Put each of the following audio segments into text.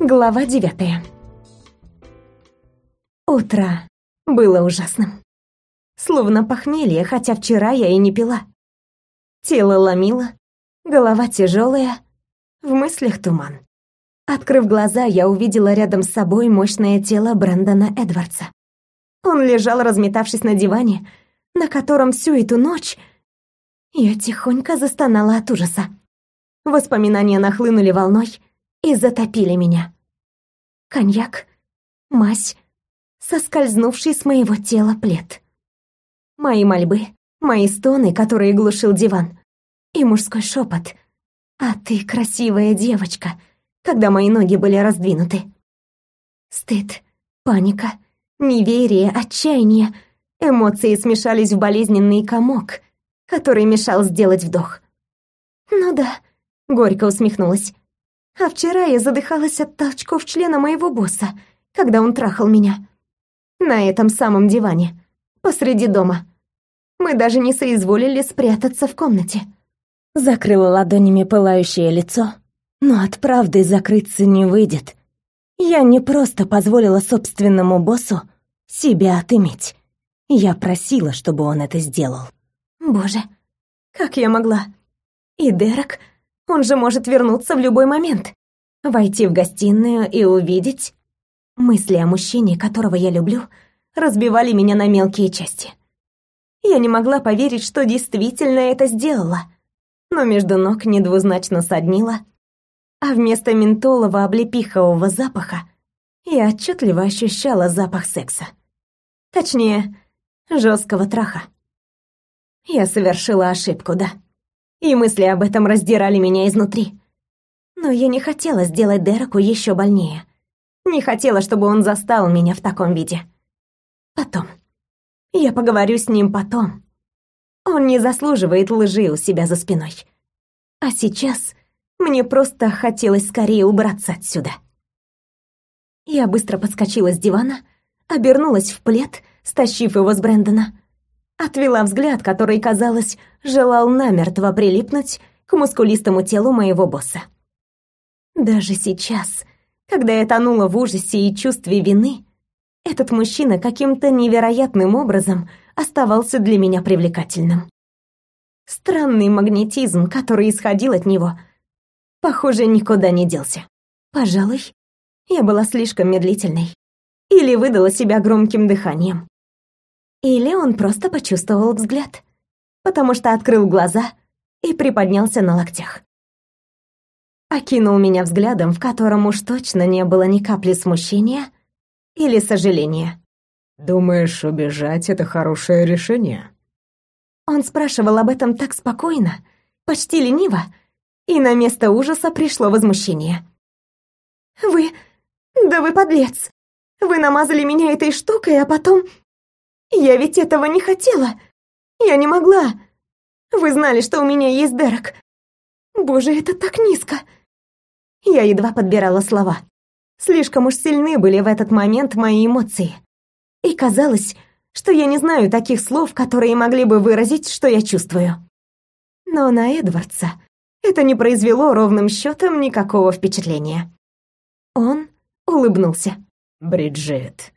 Глава девятая. Утро было ужасным. Словно похмелье, хотя вчера я и не пила. Тело ломило, голова тяжелая, в мыслях туман. Открыв глаза, я увидела рядом с собой мощное тело Брэндона Эдвардса. Он лежал, разметавшись на диване, на котором всю эту ночь я тихонько застонала от ужаса. Воспоминания нахлынули волной и затопили меня. Коньяк, мазь, соскользнувший с моего тела плед. Мои мольбы, мои стоны, которые глушил диван, и мужской шепот. «А ты красивая девочка», когда мои ноги были раздвинуты. Стыд, паника, неверие, отчаяние, эмоции смешались в болезненный комок, который мешал сделать вдох. «Ну да», — горько усмехнулась. «А вчера я задыхалась от толчков члена моего босса, когда он трахал меня. На этом самом диване, посреди дома. Мы даже не соизволили спрятаться в комнате. Закрыла ладонями пылающее лицо, но от правды закрыться не выйдет. Я не просто позволила собственному боссу себя отыметь. Я просила, чтобы он это сделал. Боже, как я могла? И Дерек, он же может вернуться в любой момент. Войти в гостиную и увидеть Мысли о мужчине, которого я люблю, разбивали меня на мелкие части. Я не могла поверить, что действительно это сделала. Но между ног недвузначно соднила, а вместо ментолового облепихового запаха я отчетливо ощущала запах секса. Точнее, жесткого траха. Я совершила ошибку, да. И мысли об этом раздирали меня изнутри. Но я не хотела сделать Дереку еще больнее. Не хотела, чтобы он застал меня в таком виде. Потом. Я поговорю с ним потом. Он не заслуживает лжи у себя за спиной. А сейчас мне просто хотелось скорее убраться отсюда. Я быстро подскочила с дивана, обернулась в плед, стащив его с Брэндона. Отвела взгляд, который, казалось, желал намертво прилипнуть к мускулистому телу моего босса. Даже сейчас, когда я тонула в ужасе и чувстве вины, этот мужчина каким-то невероятным образом оставался для меня привлекательным. Странный магнетизм, который исходил от него, похоже, никуда не делся. Пожалуй, я была слишком медлительной. Или выдала себя громким дыханием. Или он просто почувствовал взгляд, потому что открыл глаза и приподнялся на локтях окинул меня взглядом, в котором уж точно не было ни капли смущения или сожаления. «Думаешь, убежать — это хорошее решение?» Он спрашивал об этом так спокойно, почти лениво, и на место ужаса пришло возмущение. «Вы... да вы подлец! Вы намазали меня этой штукой, а потом... Я ведь этого не хотела! Я не могла! Вы знали, что у меня есть Дерек! Боже, это так низко!» Я едва подбирала слова. Слишком уж сильны были в этот момент мои эмоции. И казалось, что я не знаю таких слов, которые могли бы выразить, что я чувствую. Но на Эдвардса это не произвело ровным счетом никакого впечатления. Он улыбнулся. «Бриджит,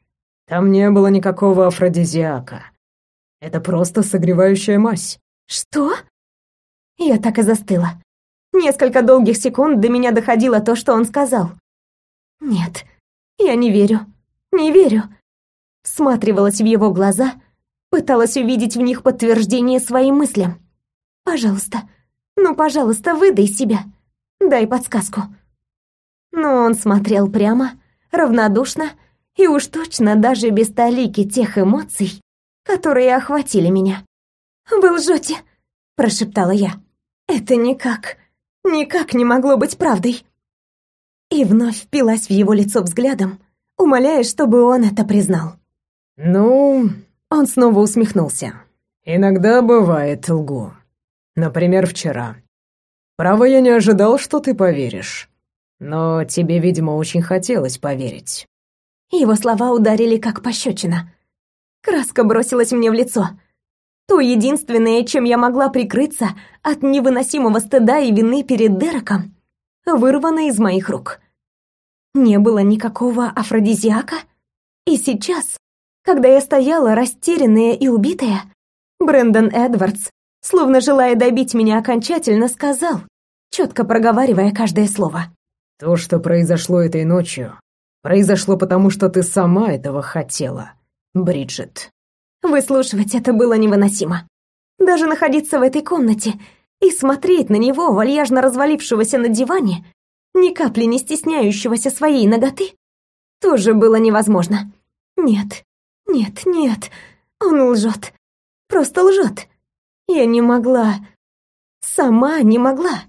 там не было никакого афродизиака. Это просто согревающая мазь». «Что?» Я так и застыла. Несколько долгих секунд до меня доходило то, что он сказал. Нет, я не верю. Не верю. Всматривалась в его глаза, пыталась увидеть в них подтверждение своим мыслям. Пожалуйста, ну, пожалуйста, выдай себя. Дай подсказку. Но он смотрел прямо, равнодушно и уж точно даже без талики тех эмоций, которые охватили меня. «Вы лжете!» – прошептала я. «Это никак никак не могло быть правдой. И вновь впилась в его лицо взглядом, умоляя, чтобы он это признал. «Ну...» Он снова усмехнулся. «Иногда бывает лгу. Например, вчера. Право, я не ожидал, что ты поверишь. Но тебе, видимо, очень хотелось поверить». Его слова ударили как пощечина. Краска бросилась мне в лицо — то единственное, чем я могла прикрыться от невыносимого стыда и вины перед Дереком, вырвано из моих рук. Не было никакого афродизиака? И сейчас, когда я стояла растерянная и убитая, Брэндон Эдвардс, словно желая добить меня окончательно, сказал, четко проговаривая каждое слово. «То, что произошло этой ночью, произошло потому, что ты сама этого хотела, Бриджит». Выслушивать это было невыносимо. Даже находиться в этой комнате и смотреть на него, вальяжно развалившегося на диване, ни капли не стесняющегося своей ноготы, тоже было невозможно. Нет, нет, нет, он лжет. Просто лжет. Я не могла. Сама не могла.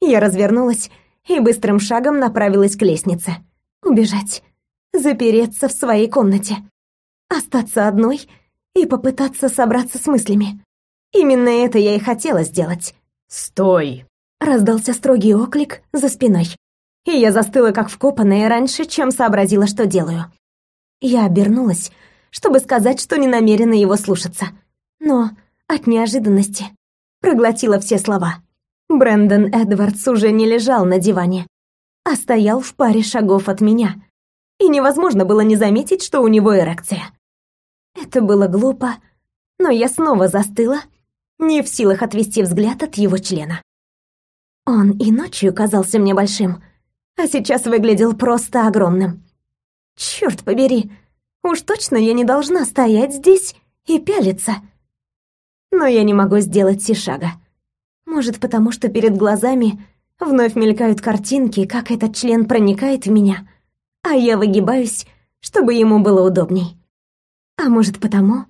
Я развернулась и быстрым шагом направилась к лестнице. Убежать. Запереться в своей комнате. Остаться одной и попытаться собраться с мыслями. Именно это я и хотела сделать. «Стой!» — раздался строгий оклик за спиной. И я застыла как вкопанная раньше, чем сообразила, что делаю. Я обернулась, чтобы сказать, что не намерена его слушаться. Но от неожиданности проглотила все слова. Брэндон Эдвардс уже не лежал на диване, а стоял в паре шагов от меня. И невозможно было не заметить, что у него эрекция. Это было глупо, но я снова застыла, не в силах отвести взгляд от его члена. Он и ночью казался мне большим, а сейчас выглядел просто огромным. Черт побери, уж точно я не должна стоять здесь и пялиться. Но я не могу сделать си шага. Может, потому что перед глазами вновь мелькают картинки, как этот член проникает в меня, а я выгибаюсь, чтобы ему было удобней. А может, потому,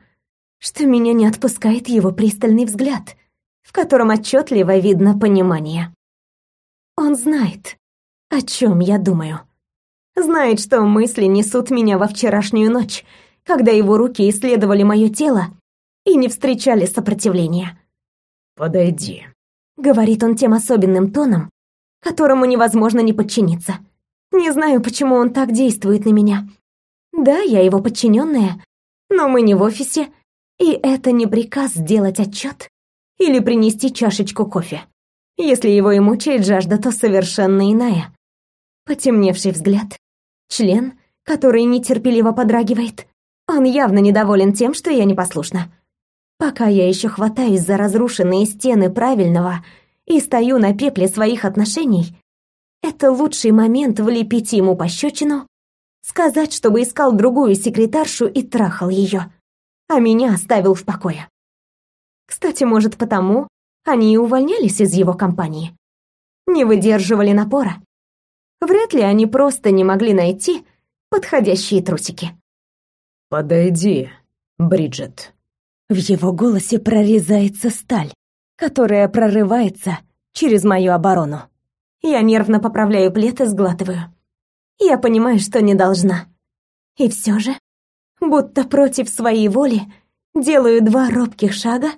что меня не отпускает его пристальный взгляд, в котором отчетливо видно понимание. Он знает, о чем я думаю. Знает, что мысли несут меня во вчерашнюю ночь, когда его руки исследовали мое тело и не встречали сопротивления. «Подойди», — говорит он тем особенным тоном, которому невозможно не подчиниться. Не знаю, почему он так действует на меня. Да, я его подчиненная, но мы не в офисе, и это не приказ сделать отчет или принести чашечку кофе. Если его и мучает жажда, то совершенно иная. Потемневший взгляд, член, который нетерпеливо подрагивает. Он явно недоволен тем, что я непослушна. Пока я еще хватаюсь за разрушенные стены правильного и стою на пепле своих отношений, это лучший момент влепить ему пощечину, сказать, чтобы искал другую секретаршу и трахал ее, а меня оставил в покое. Кстати, может, потому они и увольнялись из его компании. Не выдерживали напора. Вряд ли они просто не могли найти подходящие трусики. «Подойди, Бриджит». В его голосе прорезается сталь, которая прорывается через мою оборону. Я нервно поправляю плед и сглатываю. Я понимаю, что не должна. И все же, будто против своей воли, делаю два робких шага,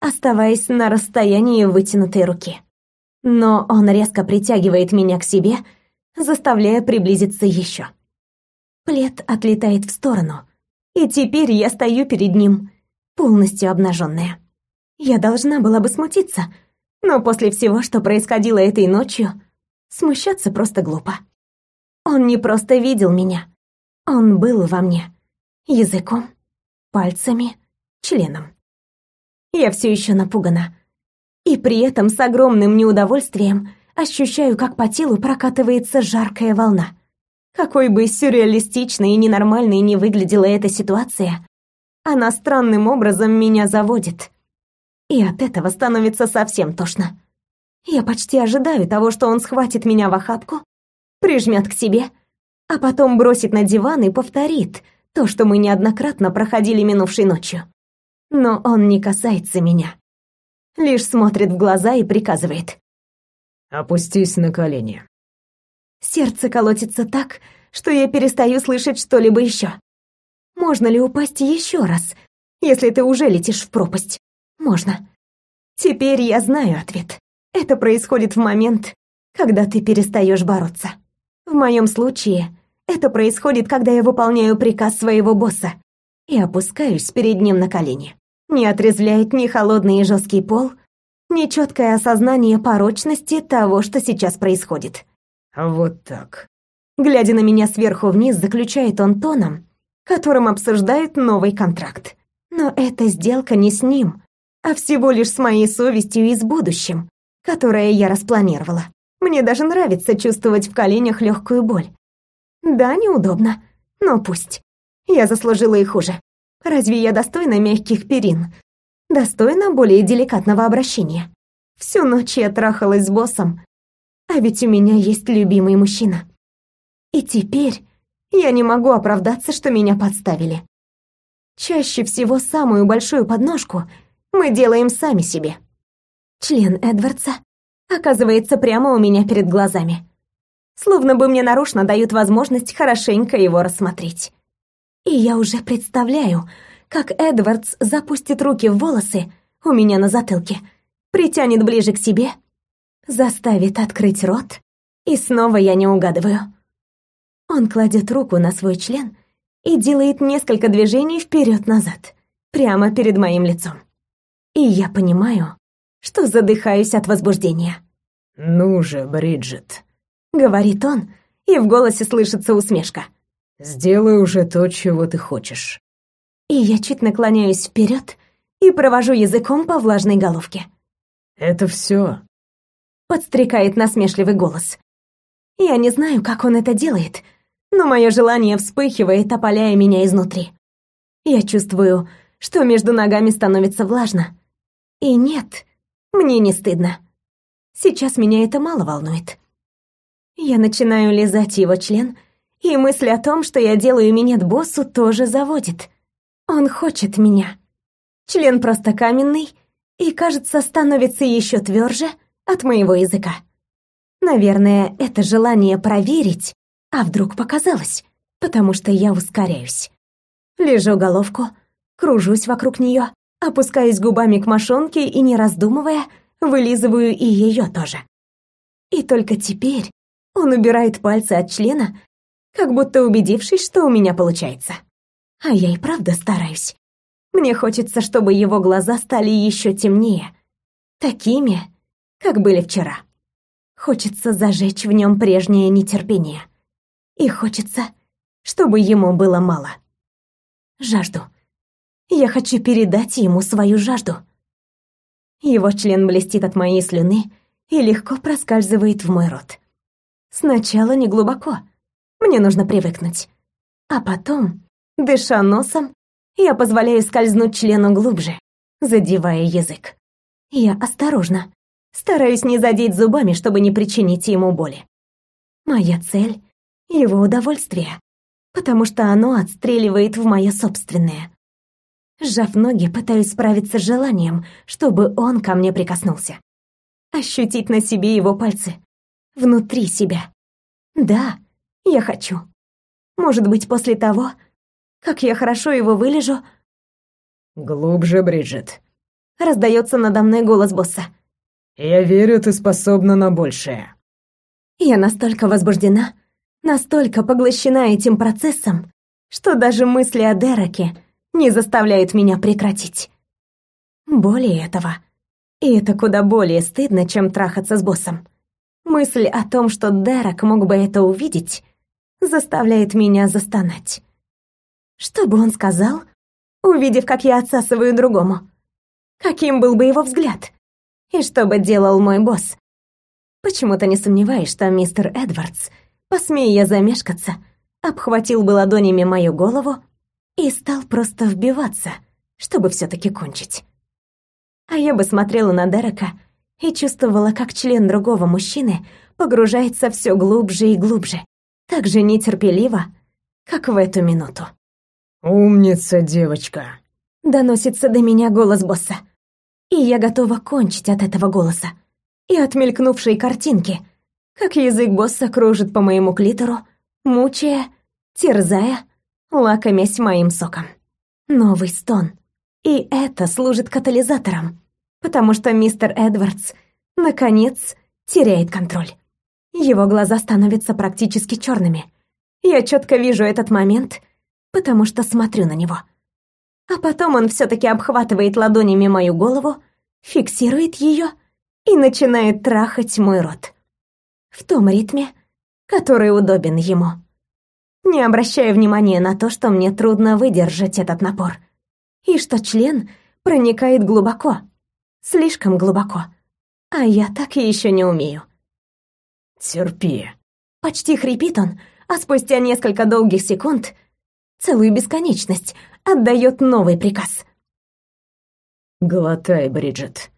оставаясь на расстоянии вытянутой руки. Но он резко притягивает меня к себе, заставляя приблизиться еще. Плед отлетает в сторону, и теперь я стою перед ним, полностью обнаженная. Я должна была бы смутиться, но после всего, что происходило этой ночью, смущаться просто глупо. Он не просто видел меня, он был во мне. Языком, пальцами, членом. Я все еще напугана. И при этом с огромным неудовольствием ощущаю, как по телу прокатывается жаркая волна. Какой бы сюрреалистичной и ненормальной ни выглядела эта ситуация, она странным образом меня заводит. И от этого становится совсем тошно. Я почти ожидаю того, что он схватит меня в охапку, прижмет к себе, а потом бросит на диван и повторит то, что мы неоднократно проходили минувшей ночью. Но он не касается меня. Лишь смотрит в глаза и приказывает. Опустись на колени. Сердце колотится так, что я перестаю слышать что-либо еще. Можно ли упасть еще раз, если ты уже летишь в пропасть? Можно. Теперь я знаю ответ. Это происходит в момент, когда ты перестаешь бороться. В моем случае это происходит, когда я выполняю приказ своего босса и опускаюсь перед ним на колени. Не отрезвляет ни холодный и жесткий пол, нечеткое осознание порочности того, что сейчас происходит. Вот так. Глядя на меня сверху вниз, заключает он тоном, которым обсуждает новый контракт. Но эта сделка не с ним, а всего лишь с моей совестью и с будущим, которое я распланировала. Мне даже нравится чувствовать в коленях легкую боль. Да, неудобно, но пусть. Я заслужила и хуже. Разве я достойна мягких перин? Достойна более деликатного обращения? Всю ночь я трахалась с боссом, а ведь у меня есть любимый мужчина. И теперь я не могу оправдаться, что меня подставили. Чаще всего самую большую подножку мы делаем сами себе. Член Эдвардса оказывается прямо у меня перед глазами. Словно бы мне нарочно дают возможность хорошенько его рассмотреть. И я уже представляю, как Эдвардс запустит руки в волосы у меня на затылке, притянет ближе к себе, заставит открыть рот, и снова я не угадываю. Он кладет руку на свой член и делает несколько движений вперед-назад, прямо перед моим лицом. И я понимаю, что задыхаюсь от возбуждения. «Ну же, Бриджит», — говорит он, и в голосе слышится усмешка. «Сделай уже то, чего ты хочешь». И я чуть наклоняюсь вперед и провожу языком по влажной головке. «Это все», — подстрекает насмешливый голос. Я не знаю, как он это делает, но мое желание вспыхивает, опаляя меня изнутри. Я чувствую, что между ногами становится влажно. И нет, мне не стыдно. Сейчас меня это мало волнует. Я начинаю лизать его член, и мысль о том, что я делаю минет боссу, тоже заводит. Он хочет меня. Член просто каменный и, кажется, становится еще тверже от моего языка. Наверное, это желание проверить, а вдруг показалось, потому что я ускоряюсь. Лежу головку, кружусь вокруг нее, опускаюсь губами к мошонке и, не раздумывая, вылизываю и ее тоже. И только теперь он убирает пальцы от члена, как будто убедившись, что у меня получается. А я и правда стараюсь. Мне хочется, чтобы его глаза стали еще темнее, такими, как были вчера. Хочется зажечь в нем прежнее нетерпение. И хочется, чтобы ему было мало. Жажду. Я хочу передать ему свою жажду. Его член блестит от моей слюны и легко проскальзывает в мой рот. Сначала не глубоко. Мне нужно привыкнуть. А потом, дыша носом, я позволяю скользнуть члену глубже, задевая язык. Я осторожно, стараюсь не задеть зубами, чтобы не причинить ему боли. Моя цель его удовольствие, потому что оно отстреливает в мое собственное. Сжав ноги, пытаюсь справиться с желанием, чтобы он ко мне прикоснулся. Ощутить на себе его пальцы. Внутри себя. Да, я хочу. Может быть, после того, как я хорошо его вылежу... «Глубже, Бриджит», — раздается надо мной голос босса. «Я верю, ты способна на большее». Я настолько возбуждена, настолько поглощена этим процессом, что даже мысли о Дереке не заставляют меня прекратить. Более этого, и это куда более стыдно, чем трахаться с боссом. Мысль о том, что Дерек мог бы это увидеть, заставляет меня застонать. Что бы он сказал, увидев, как я отсасываю другому? Каким был бы его взгляд? И что бы делал мой босс? Почему-то не сомневаюсь, что мистер Эдвардс Посмея я замешкаться, обхватил бы ладонями мою голову и стал просто вбиваться, чтобы все таки кончить. А я бы смотрела на Дерека и чувствовала, как член другого мужчины погружается все глубже и глубже, так же нетерпеливо, как в эту минуту. «Умница, девочка!» Доносится до меня голос босса. И я готова кончить от этого голоса и от мелькнувшей картинки — как язык босса кружит по моему клитору, мучая, терзая, лакомясь моим соком. Новый стон. И это служит катализатором, потому что мистер Эдвардс, наконец, теряет контроль. Его глаза становятся практически черными. Я четко вижу этот момент, потому что смотрю на него. А потом он все-таки обхватывает ладонями мою голову, фиксирует ее и начинает трахать мой рот в том ритме, который удобен ему. Не обращая внимания на то, что мне трудно выдержать этот напор. И что член проникает глубоко, слишком глубоко. А я так и еще не умею. «Терпи». Почти хрипит он, а спустя несколько долгих секунд, целую бесконечность, отдает новый приказ. «Глотай, Бриджит».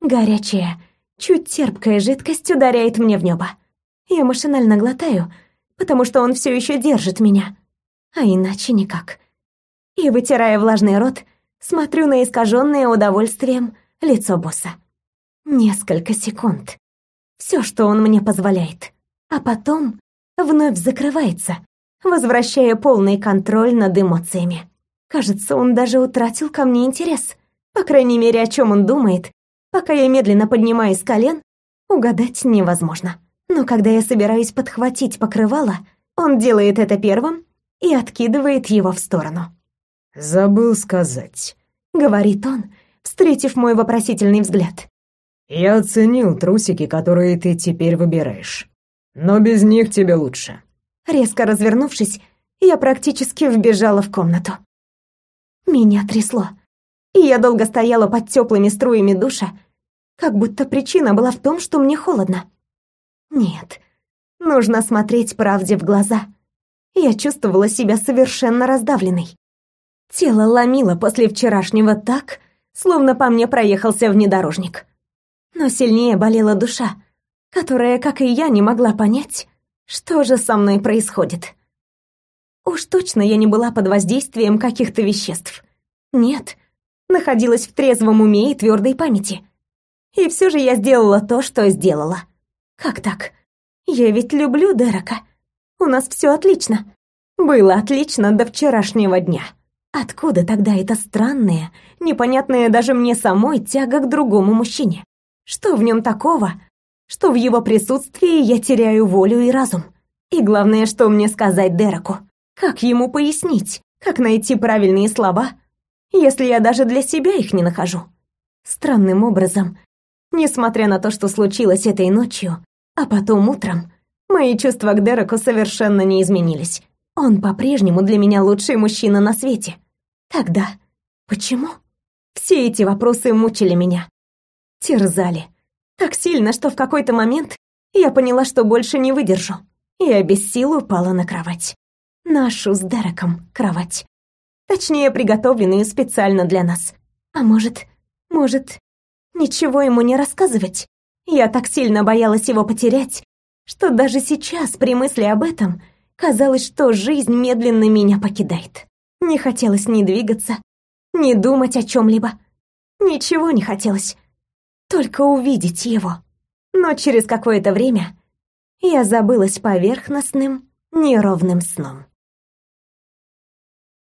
Горячая, чуть терпкая жидкость ударяет мне в небо. Я машинально глотаю, потому что он все еще держит меня. А иначе никак. И, вытирая влажный рот, смотрю на искаженное удовольствием лицо босса. Несколько секунд. Все, что он мне позволяет. А потом вновь закрывается, возвращая полный контроль над эмоциями. Кажется, он даже утратил ко мне интерес. По крайней мере, о чем он думает, пока я медленно поднимаюсь с колен, угадать невозможно. Но когда я собираюсь подхватить покрывало, он делает это первым и откидывает его в сторону. «Забыл сказать», — говорит он, встретив мой вопросительный взгляд. «Я оценил трусики, которые ты теперь выбираешь. Но без них тебе лучше». Резко развернувшись, я практически вбежала в комнату. Меня трясло, и я долго стояла под теплыми струями душа, как будто причина была в том, что мне холодно. Нет, нужно смотреть правде в глаза. Я чувствовала себя совершенно раздавленной. Тело ломило после вчерашнего так, словно по мне проехался внедорожник. Но сильнее болела душа, которая, как и я, не могла понять, что же со мной происходит. Уж точно я не была под воздействием каких-то веществ. Нет, находилась в трезвом уме и твердой памяти. И все же я сделала то, что сделала. Как так? Я ведь люблю Дерека. У нас все отлично. Было отлично до вчерашнего дня. Откуда тогда эта странная, непонятная даже мне самой тяга к другому мужчине? Что в нем такого, что в его присутствии я теряю волю и разум? И главное, что мне сказать Дереку? Как ему пояснить? Как найти правильные слова, если я даже для себя их не нахожу? Странным образом, несмотря на то, что случилось этой ночью, а потом утром, мои чувства к Дереку совершенно не изменились. Он по-прежнему для меня лучший мужчина на свете. Тогда почему? Все эти вопросы мучили меня. Терзали. Так сильно, что в какой-то момент я поняла, что больше не выдержу. Я без сил упала на кровать. Нашу с Дереком кровать. Точнее, приготовленную специально для нас. А может, может, ничего ему не рассказывать? Я так сильно боялась его потерять, что даже сейчас, при мысли об этом, казалось, что жизнь медленно меня покидает. Не хотелось ни двигаться, ни думать о чем-либо. Ничего не хотелось. Только увидеть его. Но через какое-то время я забылась поверхностным, неровным сном.